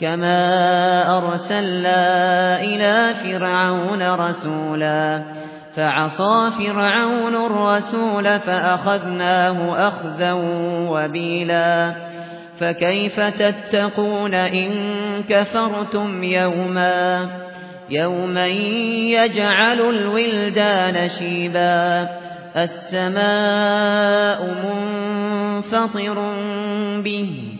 كما أرسلنا إلى فرعون رسولا فعصى فرعون الرسول فأخذناه أخذا وبيلا فكيف تتقون إن كفرتم يوما يوما يجعل الولدان شيبا السماء منفطر به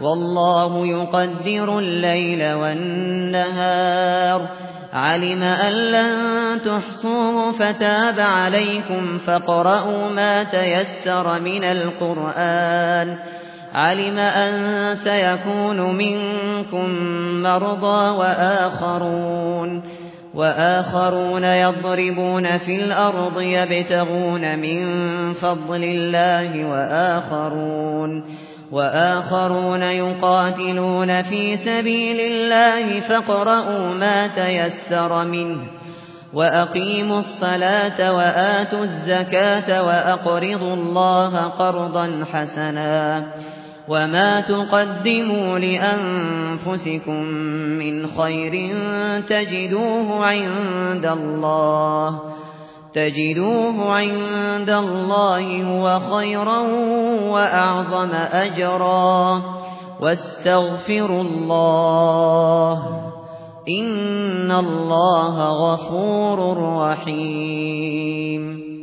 والله يقدر الليل والنهار. علم أن لن تحصوه فتاب عليكم فقرأوا ما تيسر من القرآن. علم أن سيكون منكم مرضى وآخرون. وآخرون يضربون في الأرض يبتغون من فضل الله وآخرون. وآخرون يقاتلون في سبيل الله فاقرؤوا ما تيسر منه وأقيموا الصلاة وآتوا الزكاة وأقرضوا الله قرضا حسنا وما تقدموا لأنفسكم من خير تجدوه عند الله تجدوه عند الله هو خيرا وأعظم أجرا. واستغفروا الله. إن الله غفور رحيم.